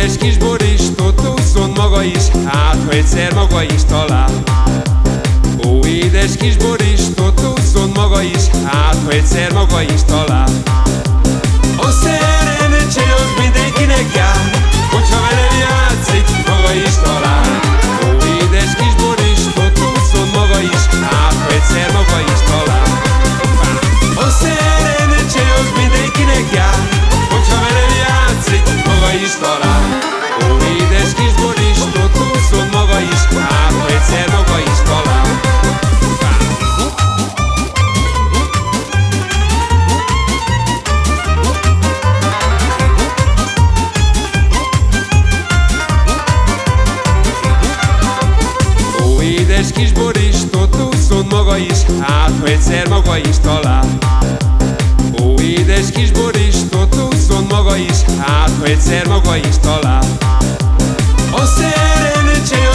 Édes kis boristot úszon maga is, hát ha egyszer maga is talál. Ó, édes kis boris, ott maga is, hát ha egyszer maga is talál. ügyes kis boristot úszon maga is, hát ha egyszer maga is talál. Ó, édes kis boristot úszon maga is, hát ha egyszer maga is talál. A szerencse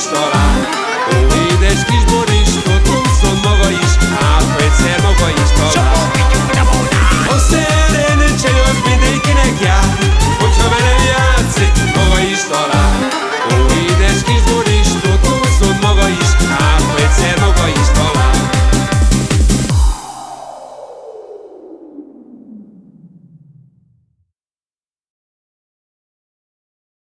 pistola